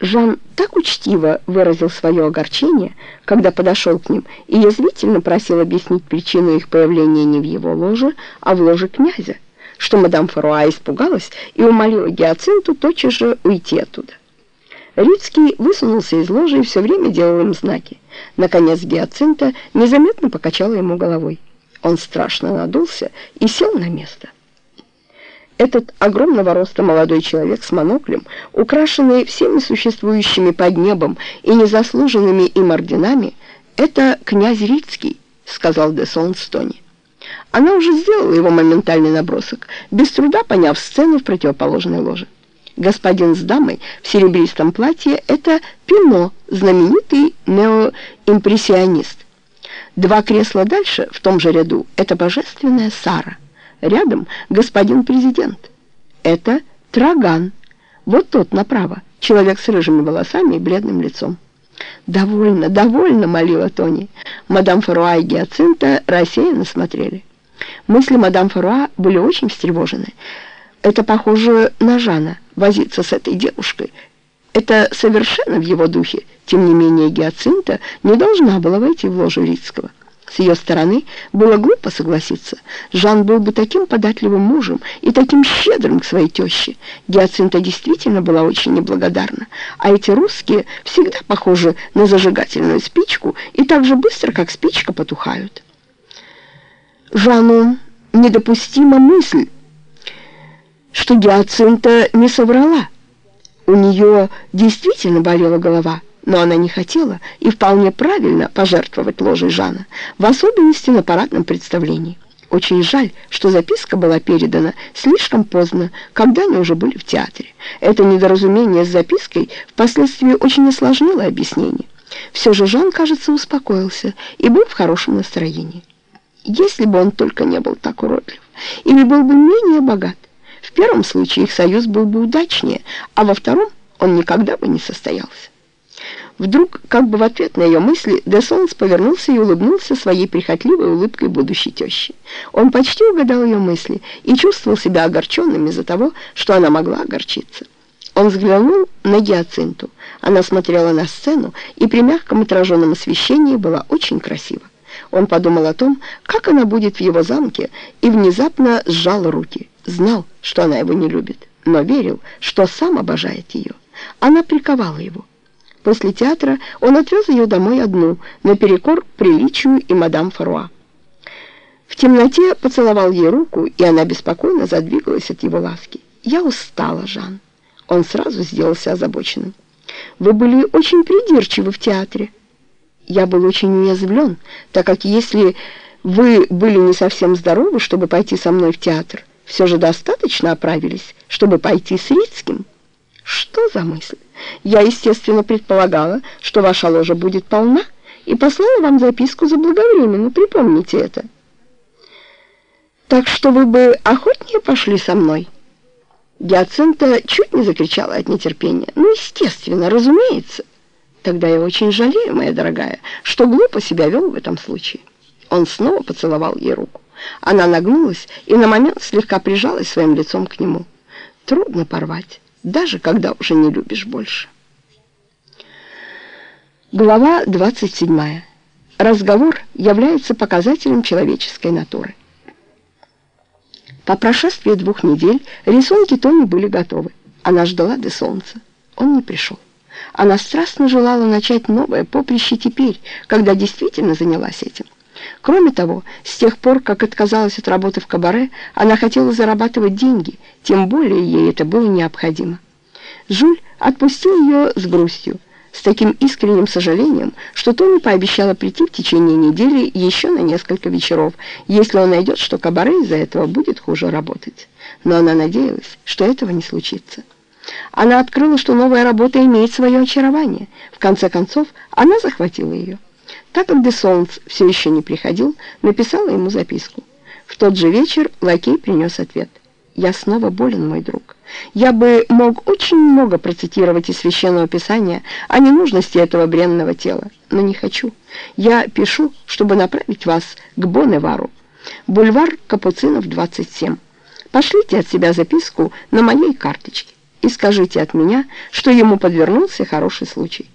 Жан так учтиво выразил свое огорчение, когда подошел к ним, и язвительно просил объяснить причину их появления не в его ложе, а в ложе князя, что мадам Фаруа испугалась и умолила Гиацинту тотчас же уйти оттуда. Рицкий высунулся из ложи и все время делал им знаки. Наконец Гиацинта незаметно покачала ему головой. Он страшно надулся и сел на место. Этот огромного роста молодой человек с моноклем, украшенный всеми существующими под небом и незаслуженными им орденами, это князь Рицкий, сказал де Солнстони. Она уже сделала его моментальный набросок, без труда поняв сцену в противоположной ложе. Господин с дамой в серебристом платье — это Пино, знаменитый неоимпрессионист. Два кресла дальше, в том же ряду, это божественная Сара. Рядом господин президент. Это Траган. Вот тот направо, человек с рыжими волосами и бледным лицом. «Довольно, довольно!» — молила Тони. Мадам Фаруа и Гиацинта рассеянно смотрели. Мысли мадам Фаруа были очень встревожены. Это похоже на Жана, возиться с этой девушкой. Это совершенно в его духе. Тем не менее, Гиацинта не должна была войти в ложу Рицкого. С ее стороны было глупо согласиться. Жан был бы таким податливым мужем и таким щедрым к своей теще. Гиацинта действительно была очень неблагодарна. А эти русские всегда похожи на зажигательную спичку и так же быстро, как спичка, потухают. Жану недопустима мысль, что Гиацинта не соврала. У нее действительно болела голова но она не хотела и вполне правильно пожертвовать ложей Жана, в особенности на парадном представлении. Очень жаль, что записка была передана слишком поздно, когда они уже были в театре. Это недоразумение с запиской впоследствии очень осложнило объяснение. Все же Жан, кажется, успокоился и был в хорошем настроении. Если бы он только не был так уродлив, или был бы менее богат, в первом случае их союз был бы удачнее, а во втором он никогда бы не состоялся. Вдруг, как бы в ответ на ее мысли, Де повернулся и улыбнулся своей прихотливой улыбкой будущей тещи. Он почти угадал ее мысли и чувствовал себя огорченным из-за того, что она могла огорчиться. Он взглянул на Гиацинту. Она смотрела на сцену и при мягком отраженном освещении была очень красива. Он подумал о том, как она будет в его замке, и внезапно сжал руки. Знал, что она его не любит, но верил, что сам обожает ее. Она приковала его. После театра он отвез ее домой одну, наперекор приличию и мадам Фаруа. В темноте поцеловал ей руку, и она беспокойно задвигалась от его ласки. «Я устала, Жан». Он сразу сделался озабоченным. «Вы были очень придирчивы в театре». Я был очень уязвлен, так как если вы были не совсем здоровы, чтобы пойти со мной в театр, все же достаточно оправились, чтобы пойти с Рицким. Что за мысль? Я, естественно, предполагала, что ваша ложа будет полна, и послала вам записку заблаговременно, припомните это. Так что вы бы охотнее пошли со мной?» Гиацинта чуть не закричала от нетерпения. «Ну, естественно, разумеется. Тогда я очень жалею, моя дорогая, что глупо себя вел в этом случае». Он снова поцеловал ей руку. Она нагнулась и на момент слегка прижалась своим лицом к нему. Трудно порвать даже когда уже не любишь больше. Глава 27. Разговор является показателем человеческой натуры. По прошествии двух недель рисунки Тони были готовы. Она ждала до солнца. Он не пришел. Она страстно желала начать новое поприще теперь, когда действительно занялась этим. Кроме того, с тех пор, как отказалась от работы в кабаре, она хотела зарабатывать деньги, тем более ей это было необходимо. Жюль отпустил ее с грустью, с таким искренним сожалением, что Тони пообещала прийти в течение недели еще на несколько вечеров, если он найдет, что кабаре из-за этого будет хуже работать. Но она надеялась, что этого не случится. Она открыла, что новая работа имеет свое очарование. В конце концов, она захватила ее. Так как де Солнц все еще не приходил, написала ему записку. В тот же вечер лакей принес ответ. «Я снова болен, мой друг. Я бы мог очень много процитировать из Священного Писания о ненужности этого бренного тела, но не хочу. Я пишу, чтобы направить вас к Бонневару, бульвар Капуцинов, 27. Пошлите от себя записку на моей карточке. и скажите от меня, что ему подвернулся хороший случай».